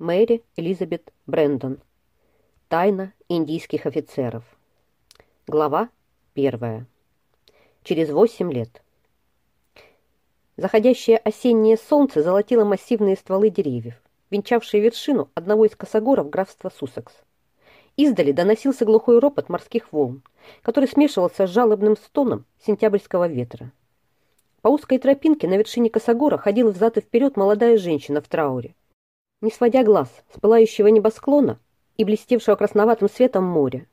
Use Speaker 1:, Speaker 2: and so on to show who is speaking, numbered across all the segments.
Speaker 1: Мэри Элизабет Брэндон. Тайна индийских офицеров. Глава первая. Через восемь лет. Заходящее осеннее солнце золотило массивные стволы деревьев, венчавшие вершину одного из косогоров графства Суссекс. Издали доносился глухой ропот морских волн, который смешивался с жалобным стоном сентябрьского ветра. По узкой тропинке на вершине косогора ходила взад и вперед молодая женщина в трауре, не сводя глаз с пылающего небосклона и блестевшего красноватым светом моря.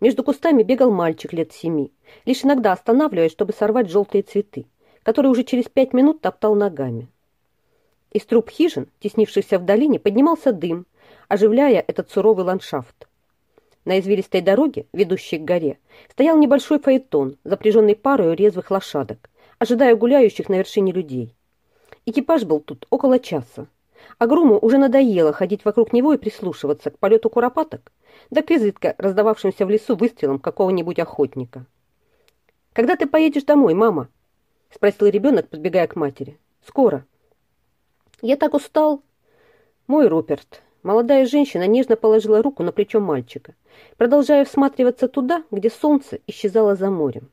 Speaker 1: Между кустами бегал мальчик лет семи, лишь иногда останавливаясь, чтобы сорвать желтые цветы, которые уже через пять минут топтал ногами. Из труб хижин, теснившихся в долине, поднимался дым, оживляя этот суровый ландшафт. На извилистой дороге, ведущей к горе, стоял небольшой фаэтон, запряженный парой резвых лошадок, ожидая гуляющих на вершине людей. Экипаж был тут около часа. А Груму уже надоело ходить вокруг него и прислушиваться к полету куропаток, да к изредка раздававшимся в лесу выстрелам какого-нибудь охотника. «Когда ты поедешь домой, мама?» — спросил ребенок, подбегая к матери. «Скоро». «Я так устал». «Мой Руперт». Молодая женщина нежно положила руку на плечо мальчика, продолжая всматриваться туда, где солнце исчезало за морем.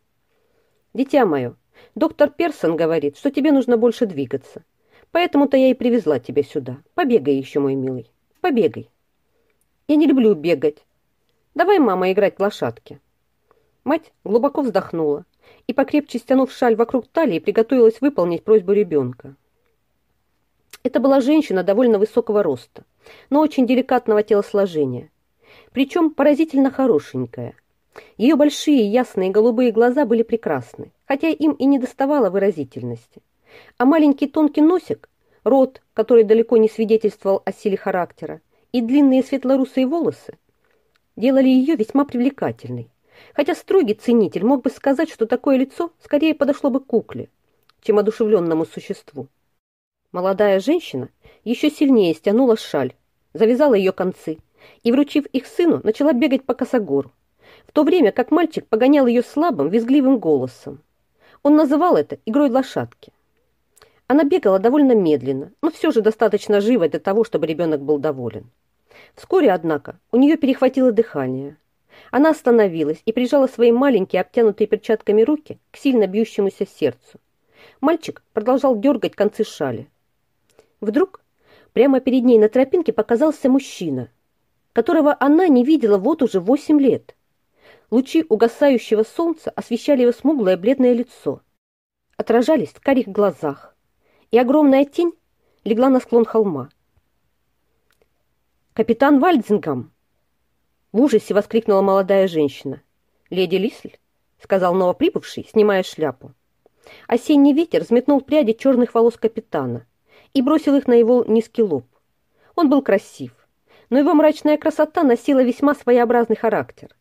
Speaker 1: «Дитя мое, доктор Персон говорит, что тебе нужно больше двигаться. Поэтому-то я и привезла тебя сюда. Побегай еще, мой милый, побегай. Я не люблю бегать. Давай, мама, играть в лошадки. Мать глубоко вздохнула и, покрепче стянув шаль вокруг талии, приготовилась выполнить просьбу ребенка. Это была женщина довольно высокого роста, но очень деликатного телосложения, причем поразительно хорошенькая. Ее большие ясные голубые глаза были прекрасны, хотя им и не доставало выразительности а маленький тонкий носик, рот, который далеко не свидетельствовал о силе характера, и длинные светлорусые волосы делали ее весьма привлекательной. Хотя строгий ценитель мог бы сказать, что такое лицо скорее подошло бы кукле, чем одушевленному существу. Молодая женщина еще сильнее стянула шаль, завязала ее концы и, вручив их сыну, начала бегать по косогору, в то время как мальчик погонял ее слабым, визгливым голосом. Он называл это игрой лошадки. Она бегала довольно медленно, но все же достаточно живо для того, чтобы ребенок был доволен. Вскоре, однако, у нее перехватило дыхание. Она остановилась и прижала свои маленькие, обтянутые перчатками руки к сильно бьющемуся сердцу. Мальчик продолжал дергать концы шали. Вдруг прямо перед ней на тропинке показался мужчина, которого она не видела вот уже восемь лет. Лучи угасающего солнца освещали его смуглое бледное лицо, отражались в карих глазах и огромная тень легла на склон холма. «Капитан Вальдзингам!» В ужасе воскликнула молодая женщина. «Леди Лисль?» — сказал новоприбывший, снимая шляпу. Осенний ветер взметнул пряди черных волос капитана и бросил их на его низкий лоб. Он был красив, но его мрачная красота носила весьма своеобразный характер.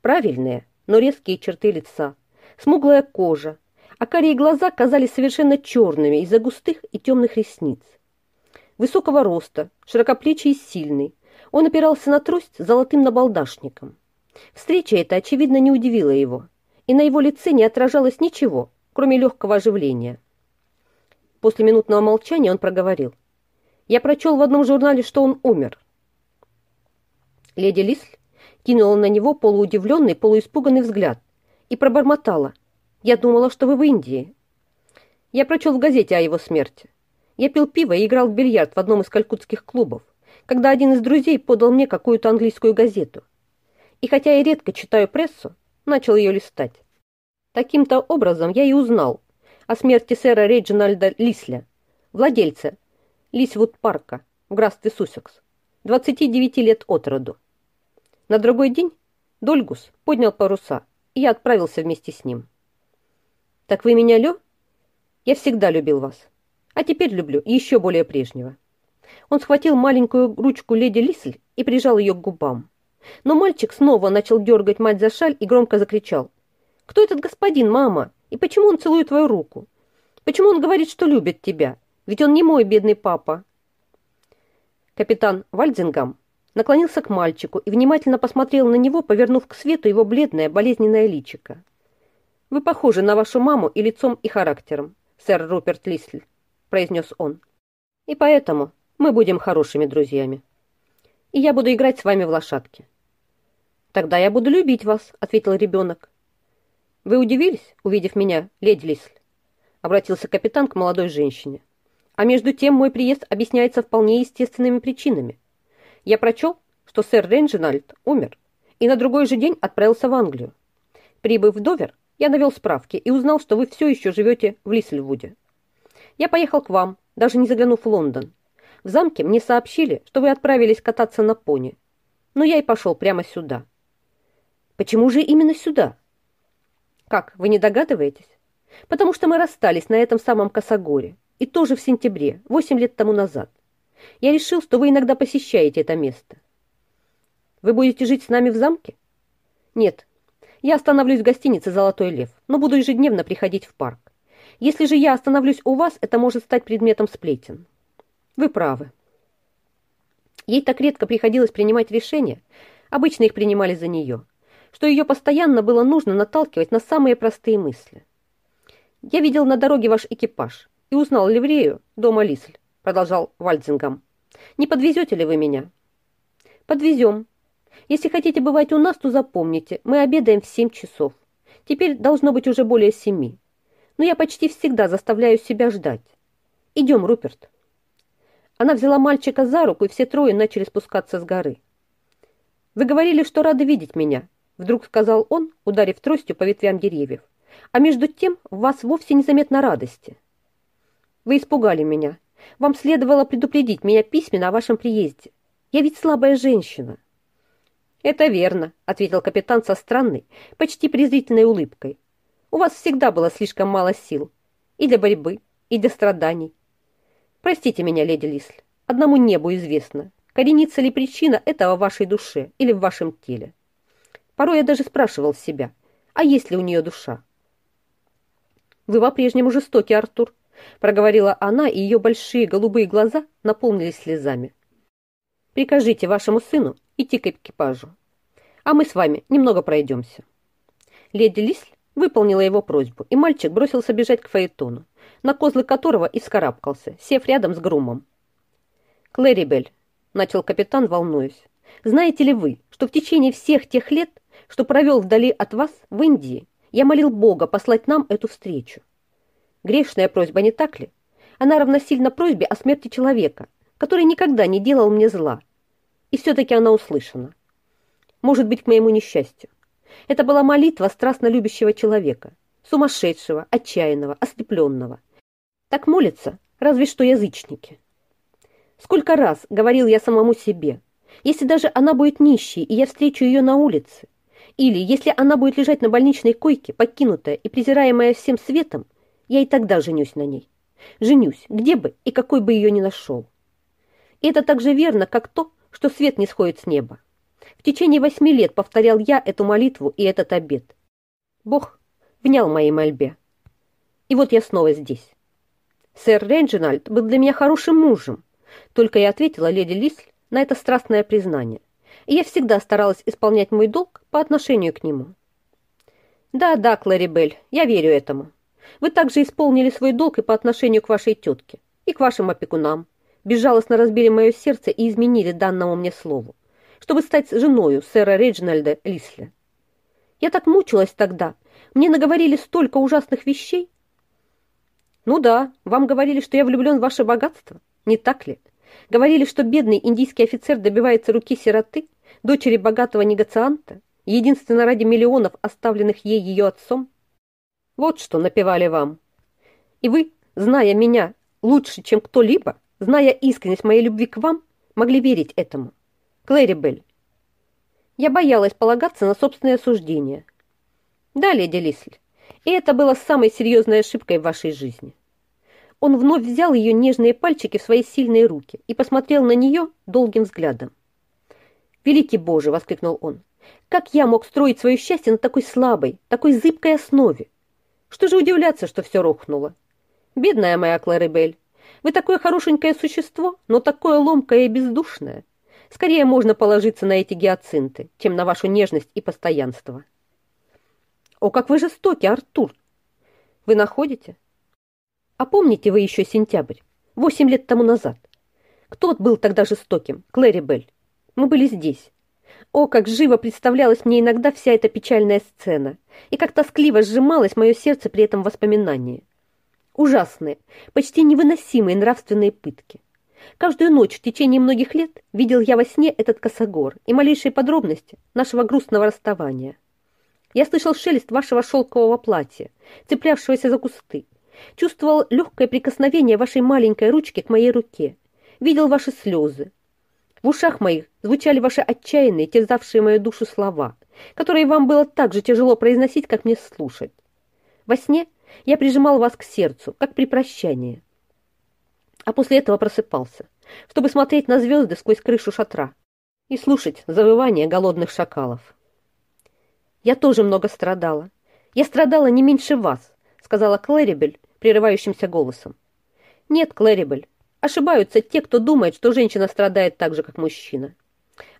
Speaker 1: Правильные, но резкие черты лица, смуглая кожа, а карие глаза казались совершенно черными из-за густых и темных ресниц. Высокого роста, широкоплечий и сильный, он опирался на трость золотым набалдашником. Встреча эта, очевидно, не удивила его, и на его лице не отражалось ничего, кроме легкого оживления. После минутного молчания он проговорил. «Я прочел в одном журнале, что он умер». Леди Лисль кинула на него полуудивленный, полуиспуганный взгляд и пробормотала – я думала, что вы в Индии. Я прочел в газете о его смерти. Я пил пиво и играл в бильярд в одном из калькутских клубов, когда один из друзей подал мне какую-то английскую газету. И хотя я редко читаю прессу, начал ее листать. Таким-то образом я и узнал о смерти сэра Реджинальда Лисля, владельца Лисвуд-парка в графстве Суссекс, 29 лет от роду. На другой день Дольгус поднял паруса, и я отправился вместе с ним. «Так вы меня лю?» «Я всегда любил вас. А теперь люблю еще более прежнего». Он схватил маленькую ручку леди Лисль и прижал ее к губам. Но мальчик снова начал дергать мать за шаль и громко закричал. «Кто этот господин, мама? И почему он целует твою руку? Почему он говорит, что любит тебя? Ведь он не мой бедный папа». Капитан Вальдингам наклонился к мальчику и внимательно посмотрел на него, повернув к свету его бледное болезненное личико. «Вы похожи на вашу маму и лицом, и характером, сэр Руперт Лисль», — произнес он. «И поэтому мы будем хорошими друзьями. И я буду играть с вами в лошадки. Тогда я буду любить вас, ответил ребенок. Вы удивились, увидев меня, леди Лисль? Обратился капитан к молодой женщине. А между тем мой приезд объясняется вполне естественными причинами. Я прочел, что сэр Рейнджинальд умер, и на другой же день отправился в Англию. Прибыв в Довер, я навел справки и узнал, что вы все еще живете в Лисльвуде. Я поехал к вам, даже не заглянув в Лондон. В замке мне сообщили, что вы отправились кататься на пони. Но я и пошел прямо сюда. Почему же именно сюда? Как, вы не догадываетесь? Потому что мы расстались на этом самом Косогоре. И тоже в сентябре, восемь лет тому назад. Я решил, что вы иногда посещаете это место. Вы будете жить с нами в замке? Нет, я остановлюсь в гостинице «Золотой лев», но буду ежедневно приходить в парк. Если же я остановлюсь у вас, это может стать предметом сплетен. Вы правы. Ей так редко приходилось принимать решения, обычно их принимали за нее, что ее постоянно было нужно наталкивать на самые простые мысли. «Я видел на дороге ваш экипаж и узнал ливрею дома Лисль», продолжал Вальдзингам. «Не подвезете ли вы меня?» «Подвезем», если хотите бывать у нас, то запомните, мы обедаем в семь часов. Теперь должно быть уже более семи. Но я почти всегда заставляю себя ждать. Идем, Руперт. Она взяла мальчика за руку, и все трое начали спускаться с горы. «Вы говорили, что рады видеть меня», — вдруг сказал он, ударив тростью по ветвям деревьев. «А между тем в вас вовсе незаметно радости». «Вы испугали меня. Вам следовало предупредить меня письменно о вашем приезде. Я ведь слабая женщина». «Это верно», — ответил капитан со странной, почти презрительной улыбкой. «У вас всегда было слишком мало сил. И для борьбы, и для страданий. Простите меня, леди Лисль, одному небу известно, коренится ли причина этого в вашей душе или в вашем теле. Порой я даже спрашивал себя, а есть ли у нее душа? «Вы по-прежнему жестоки, Артур», — проговорила она, и ее большие голубые глаза наполнились слезами. «Прикажите вашему сыну идти к экипажу. А мы с вами немного пройдемся». Леди Лисль выполнила его просьбу, и мальчик бросился бежать к Фаэтону, на козлы которого и вскарабкался, сев рядом с грумом. «Клэрибель», — начал капитан, волнуясь, «знаете ли вы, что в течение всех тех лет, что провел вдали от вас в Индии, я молил Бога послать нам эту встречу? Грешная просьба, не так ли? Она равносильна просьбе о смерти человека, который никогда не делал мне зла, и все-таки она услышана. Может быть, к моему несчастью. Это была молитва страстно любящего человека, сумасшедшего, отчаянного, ослепленного. Так молятся разве что язычники. Сколько раз говорил я самому себе, если даже она будет нищей, и я встречу ее на улице, или если она будет лежать на больничной койке, покинутая и презираемая всем светом, я и тогда женюсь на ней. Женюсь, где бы и какой бы ее ни нашел. И это так же верно, как то, что свет не сходит с неба. В течение восьми лет повторял я эту молитву и этот обет. Бог внял моей мольбе. И вот я снова здесь. Сэр Рейнджинальд был для меня хорошим мужем, только я ответила леди Лисль на это страстное признание, и я всегда старалась исполнять мой долг по отношению к нему. Да, да, Кларибель, я верю этому. Вы также исполнили свой долг и по отношению к вашей тетке, и к вашим опекунам, безжалостно разбили мое сердце и изменили данному мне слову, чтобы стать женою сэра Реджинальда Лисля. Я так мучилась тогда, мне наговорили столько ужасных вещей. Ну да, вам говорили, что я влюблен в ваше богатство, не так ли? Говорили, что бедный индийский офицер добивается руки сироты, дочери богатого негацианта, единственно ради миллионов, оставленных ей ее отцом. Вот что напевали вам. И вы, зная меня лучше, чем кто-либо, зная искренность моей любви к вам, могли верить этому. Клэри Белль. Я боялась полагаться на собственное суждение. Да, леди Лисль, и это было самой серьезной ошибкой в вашей жизни. Он вновь взял ее нежные пальчики в свои сильные руки и посмотрел на нее долгим взглядом. «Великий Боже!» — воскликнул он. «Как я мог строить свое счастье на такой слабой, такой зыбкой основе? Что же удивляться, что все рухнуло? Бедная моя Клэрибель, вы такое хорошенькое существо, но такое ломкое и бездушное. Скорее можно положиться на эти гиацинты, чем на вашу нежность и постоянство. О, как вы жестоки, Артур! Вы находите? А помните вы еще сентябрь, восемь лет тому назад, Кто был тогда жестоким? Клэри Белль. Мы были здесь. О, как живо представлялась мне иногда вся эта печальная сцена, и как тоскливо сжималось мое сердце при этом воспоминании. Ужасные, почти невыносимые нравственные пытки. Каждую ночь в течение многих лет видел я во сне этот косогор и малейшие подробности нашего грустного расставания. Я слышал шелест вашего шелкового платья, цеплявшегося за кусты, чувствовал легкое прикосновение вашей маленькой ручки к моей руке, видел ваши слезы. В ушах моих звучали ваши отчаянные, терзавшие мою душу слова, которые вам было так же тяжело произносить, как мне слушать. Во сне я прижимал вас к сердцу, как при прощании, а после этого просыпался, чтобы смотреть на звезды сквозь крышу шатра и слушать завывание голодных шакалов. Я тоже много страдала. Я страдала не меньше вас, сказала Клэрибель прерывающимся голосом. Нет, Клэрибель, ошибаются те, кто думает, что женщина страдает так же, как мужчина.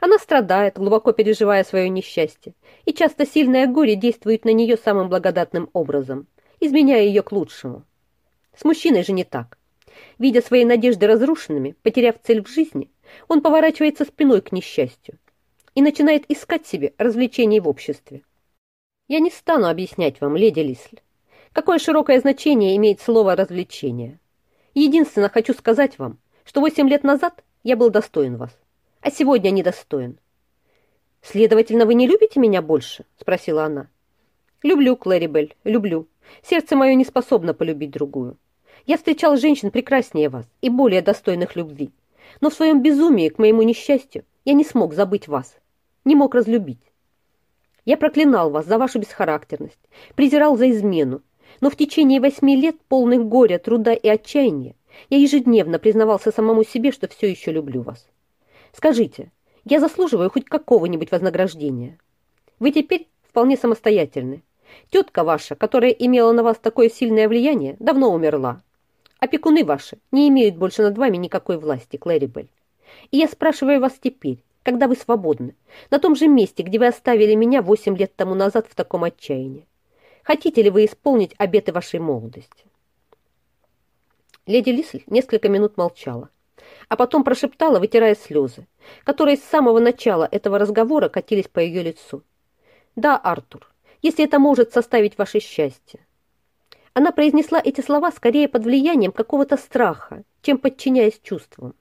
Speaker 1: Она страдает, глубоко переживая свое несчастье, и часто сильное горе действует на нее самым благодатным образом, изменяя ее к лучшему. С мужчиной же не так. Видя свои надежды разрушенными, потеряв цель в жизни, он поворачивается спиной к несчастью и начинает искать себе развлечений в обществе. Я не стану объяснять вам, леди Лисль, какое широкое значение имеет слово «развлечение». Единственно хочу сказать вам, что восемь лет назад я был достоин вас, а сегодня недостоин. «Следовательно, вы не любите меня больше?» – спросила она. «Люблю, Клэрибель, люблю. Сердце мое не способно полюбить другую. Я встречал женщин прекраснее вас и более достойных любви. Но в своем безумии, к моему несчастью, я не смог забыть вас, не мог разлюбить. Я проклинал вас за вашу бесхарактерность, презирал за измену, но в течение восьми лет, полных горя, труда и отчаяния, я ежедневно признавался самому себе, что все еще люблю вас. Скажите, я заслуживаю хоть какого-нибудь вознаграждения? Вы теперь вполне самостоятельны. Тетка ваша, которая имела на вас такое сильное влияние, давно умерла. Опекуны ваши не имеют больше над вами никакой власти, Клэрибель. И я спрашиваю вас теперь, когда вы свободны, на том же месте, где вы оставили меня восемь лет тому назад в таком отчаянии. Хотите ли вы исполнить обеты вашей молодости?» Леди Лисль несколько минут молчала, а потом прошептала, вытирая слезы, которые с самого начала этого разговора катились по ее лицу. «Да, Артур, если это может составить ваше счастье». Она произнесла эти слова скорее под влиянием какого-то страха, чем подчиняясь чувствам.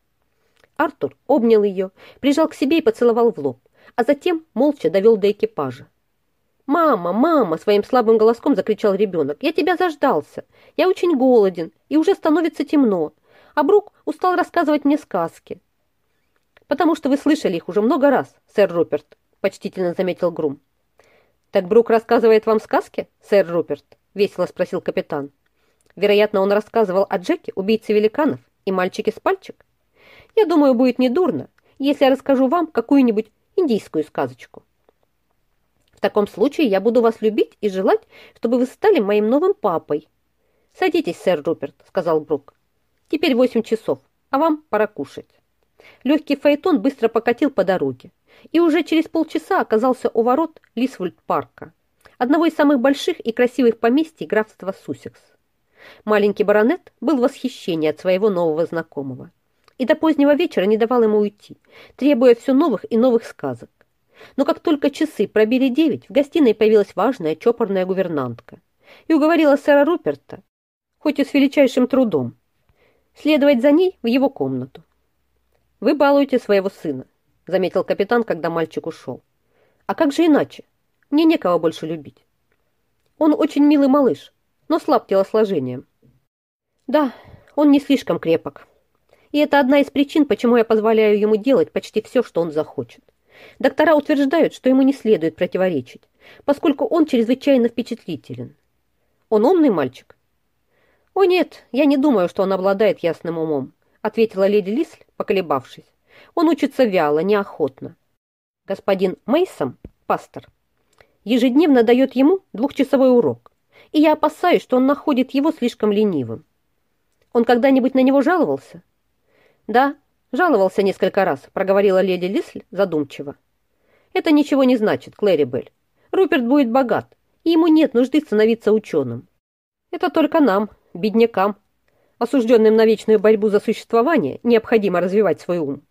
Speaker 1: Артур обнял ее, прижал к себе и поцеловал в лоб, а затем молча довел до экипажа. «Мама, мама!» – своим слабым голоском закричал ребенок. «Я тебя заждался. Я очень голоден, и уже становится темно. А Брук устал рассказывать мне сказки». «Потому что вы слышали их уже много раз, сэр Руперт», – почтительно заметил Грум. «Так Брук рассказывает вам сказки, сэр Руперт?» – весело спросил капитан. «Вероятно, он рассказывал о Джеке, убийце великанов, и мальчике с пальчик. Я думаю, будет недурно, если я расскажу вам какую-нибудь индийскую сказочку». В таком случае я буду вас любить и желать, чтобы вы стали моим новым папой. Садитесь, сэр Руперт, сказал Брук. Теперь восемь часов, а вам пора кушать. Легкий фаэтон быстро покатил по дороге и уже через полчаса оказался у ворот Лисвольд-парка, одного из самых больших и красивых поместий графства Суссекс. Маленький баронет был в восхищении от своего нового знакомого и до позднего вечера не давал ему уйти, требуя все новых и новых сказок. Но как только часы пробили девять, в гостиной появилась важная чопорная гувернантка и уговорила сэра Руперта, хоть и с величайшим трудом, следовать за ней в его комнату. «Вы балуете своего сына», — заметил капитан, когда мальчик ушел. «А как же иначе? Мне некого больше любить. Он очень милый малыш, но слаб телосложением. Да, он не слишком крепок. И это одна из причин, почему я позволяю ему делать почти все, что он захочет. Доктора утверждают, что ему не следует противоречить, поскольку он чрезвычайно впечатлителен. Он умный мальчик? О нет, я не думаю, что он обладает ясным умом, ответила леди Лисль, поколебавшись. Он учится вяло, неохотно. Господин Мейсом, пастор, ежедневно дает ему двухчасовой урок, и я опасаюсь, что он находит его слишком ленивым. Он когда-нибудь на него жаловался? Да, «Жаловался несколько раз», — проговорила леди Лисль задумчиво. «Это ничего не значит, Клэри Белль. Руперт будет богат, и ему нет нужды становиться ученым. Это только нам, беднякам. Осужденным на вечную борьбу за существование, необходимо развивать свой ум.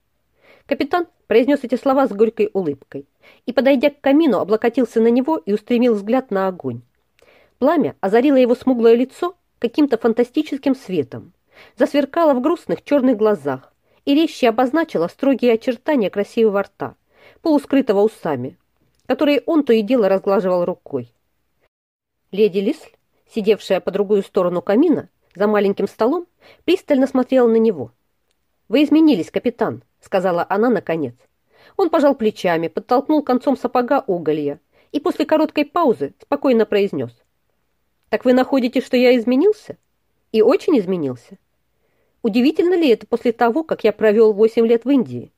Speaker 1: Капитан произнес эти слова с горькой улыбкой и, подойдя к камину, облокотился на него и устремил взгляд на огонь. Пламя озарило его смуглое лицо каким-то фантастическим светом, засверкало в грустных черных глазах и резче обозначило строгие очертания красивого рта, полускрытого усами, которые он то и дело разглаживал рукой. Леди Лисль, сидевшая по другую сторону камина, за маленьким столом, пристально смотрела на него. «Вы изменились, капитан», — сказала она наконец. Он пожал плечами, подтолкнул концом сапога уголья и после короткой паузы спокойно произнес. «Так вы находите, что я изменился? И очень изменился? Удивительно ли это после того, как я провел восемь лет в Индии?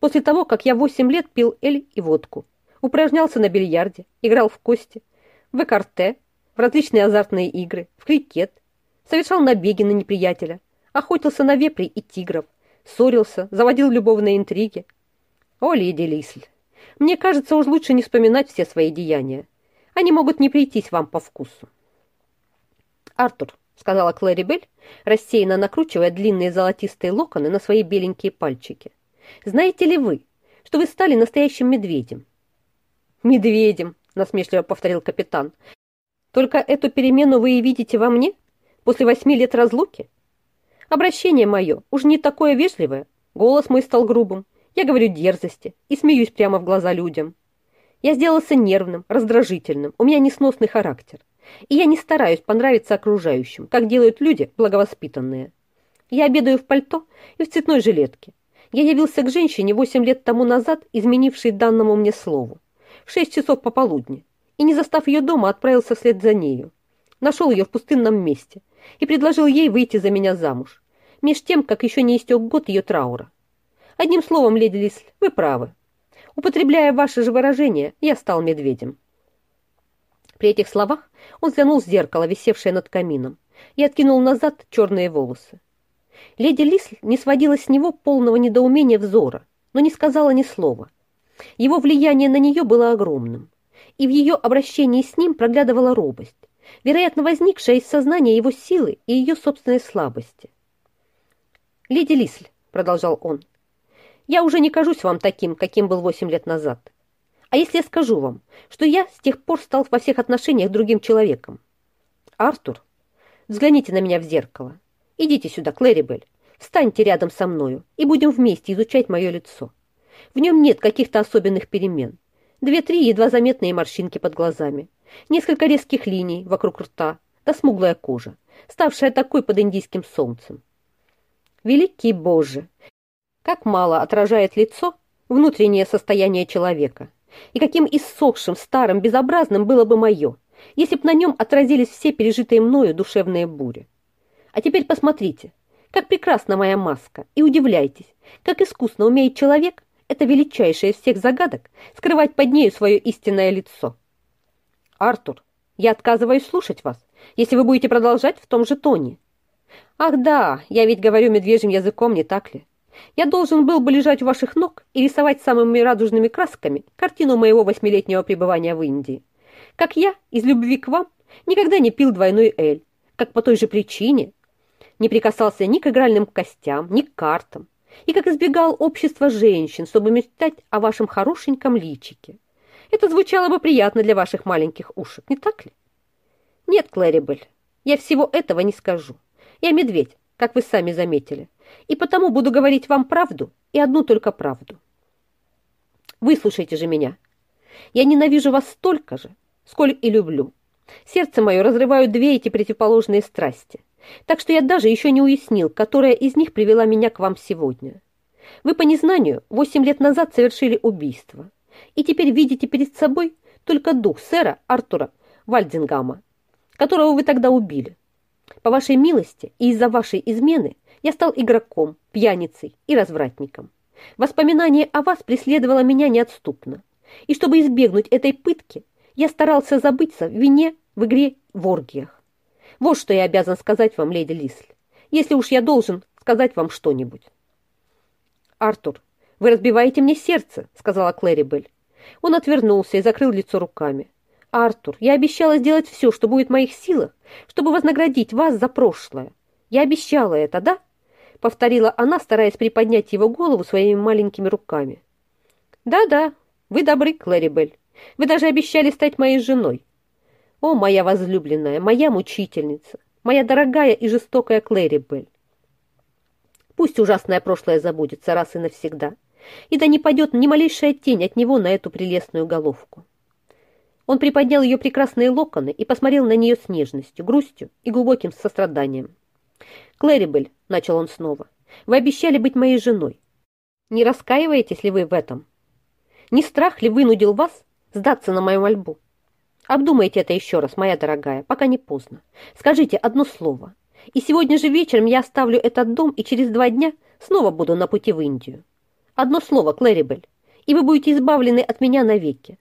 Speaker 1: После того, как я восемь лет пил эль и водку, упражнялся на бильярде, играл в кости, в экарте, в различные азартные игры, в крикет, совершал набеги на неприятеля, охотился на вепрей и тигров, ссорился, заводил любовные интриги. О, леди Лисль, мне кажется, уж лучше не вспоминать все свои деяния. Они могут не прийтись вам по вкусу. Артур, сказала Клэри Белль, рассеянно накручивая длинные золотистые локоны на свои беленькие пальчики. Знаете ли вы, что вы стали настоящим медведем? Медведем, насмешливо повторил капитан. Только эту перемену вы и видите во мне после восьми лет разлуки? Обращение мое уж не такое вежливое, голос мой стал грубым, я говорю дерзости и смеюсь прямо в глаза людям. Я сделался нервным, раздражительным, у меня несносный характер. И я не стараюсь понравиться окружающим, как делают люди благовоспитанные. Я обедаю в пальто и в цветной жилетке. Я явился к женщине восемь лет тому назад, изменившей данному мне слову, в шесть часов пополудни, и, не застав ее дома, отправился вслед за нею. Нашел ее в пустынном месте и предложил ей выйти за меня замуж, меж тем, как еще не истек год ее траура. Одним словом, леди Лисль, вы правы. Употребляя ваше же выражение, я стал медведем. При этих словах он взглянул в зеркало, висевшее над камином, и откинул назад черные волосы. Леди Лисль не сводила с него полного недоумения взора, но не сказала ни слова. Его влияние на нее было огромным, и в ее обращении с ним проглядывала робость, вероятно, возникшая из сознания его силы и ее собственной слабости. «Леди Лисль», — продолжал он, — «я уже не кажусь вам таким, каким был восемь лет назад. А если я скажу вам, что я с тех пор стал во всех отношениях другим человеком? Артур, взгляните на меня в зеркало. Идите сюда, Клэрибель, встаньте рядом со мною и будем вместе изучать мое лицо. В нем нет каких-то особенных перемен. Две-три едва заметные морщинки под глазами, несколько резких линий вокруг рта, да смуглая кожа, ставшая такой под индийским солнцем. Великий Боже! Как мало отражает лицо внутреннее состояние человека, и каким иссохшим, старым, безобразным было бы мое, если б на нем отразились все пережитые мною душевные бури. А теперь посмотрите, как прекрасна моя маска, и удивляйтесь, как искусно умеет человек, это величайшее из всех загадок, скрывать под нею свое истинное лицо. Артур, я отказываюсь слушать вас, если вы будете продолжать в том же тоне. Ах да, я ведь говорю медвежьим языком, не так ли? Я должен был бы лежать у ваших ног и рисовать самыми радужными красками картину моего восьмилетнего пребывания в Индии. Как я, из любви к вам, никогда не пил двойной эль, как по той же причине не прикасался ни к игральным костям, ни к картам, и как избегал общества женщин, чтобы мечтать о вашем хорошеньком личике. Это звучало бы приятно для ваших маленьких ушек, не так ли? Нет, Клэрибель, я всего этого не скажу. Я медведь, как вы сами заметили и потому буду говорить вам правду и одну только правду. Выслушайте же меня. Я ненавижу вас столько же, сколь и люблю. Сердце мое разрывают две эти противоположные страсти, так что я даже еще не уяснил, которая из них привела меня к вам сегодня. Вы по незнанию восемь лет назад совершили убийство, и теперь видите перед собой только дух сэра Артура Вальдингама, которого вы тогда убили. По вашей милости и из-за вашей измены я стал игроком, пьяницей и развратником. Воспоминание о вас преследовало меня неотступно. И чтобы избегнуть этой пытки, я старался забыться в вине, в игре, в оргиях. Вот что я обязан сказать вам, леди Лисль, если уж я должен сказать вам что-нибудь. «Артур, вы разбиваете мне сердце», — сказала Клэри Белль. Он отвернулся и закрыл лицо руками. «Артур, я обещала сделать все, что будет в моих силах, чтобы вознаградить вас за прошлое. Я обещала это, да?» — повторила она, стараясь приподнять его голову своими маленькими руками. «Да-да, вы добры, Клэрибель. Вы даже обещали стать моей женой. О, моя возлюбленная, моя мучительница, моя дорогая и жестокая Клэрибель. Пусть ужасное прошлое забудется раз и навсегда, и да не падет ни малейшая тень от него на эту прелестную головку. Он приподнял ее прекрасные локоны и посмотрел на нее с нежностью, грустью и глубоким состраданием. «Клэрибель», — начал он снова, — «вы обещали быть моей женой. Не раскаиваетесь ли вы в этом? Не страх ли вынудил вас сдаться на мою мольбу? Обдумайте это еще раз, моя дорогая, пока не поздно. Скажите одно слово, и сегодня же вечером я оставлю этот дом и через два дня снова буду на пути в Индию. Одно слово, Клэрибель, и вы будете избавлены от меня навеки.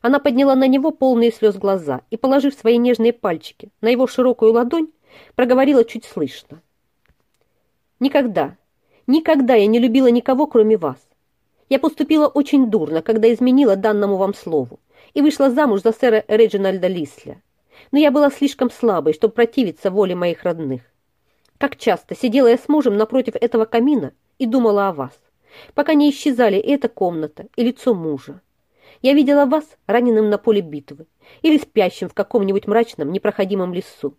Speaker 1: Она подняла на него полные слез глаза и, положив свои нежные пальчики на его широкую ладонь, проговорила чуть слышно. «Никогда, никогда я не любила никого, кроме вас. Я поступила очень дурно, когда изменила данному вам слову и вышла замуж за сэра Реджинальда Лисля но я была слишком слабой, чтобы противиться воле моих родных. Как часто сидела я с мужем напротив этого камина и думала о вас, пока не исчезали и эта комната, и лицо мужа. Я видела вас раненым на поле битвы или спящим в каком-нибудь мрачном, непроходимом лесу.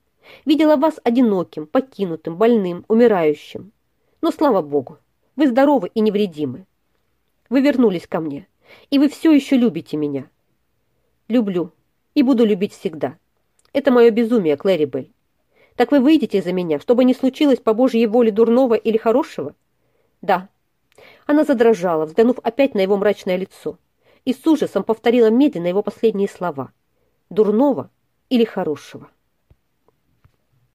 Speaker 1: Видела вас одиноким, покинутым, больным, умирающим. Но, слава Богу, вы здоровы и невредимы. Вы вернулись ко мне, и вы все еще любите меня. Люблю и буду любить всегда. Это мое безумие, Клэрибель. Так вы выйдете за меня, чтобы не случилось по Божьей воле дурного или хорошего? Да. Она задрожала, взглянув опять на его мрачное лицо, и с ужасом повторила медленно его последние слова. Дурного или хорошего?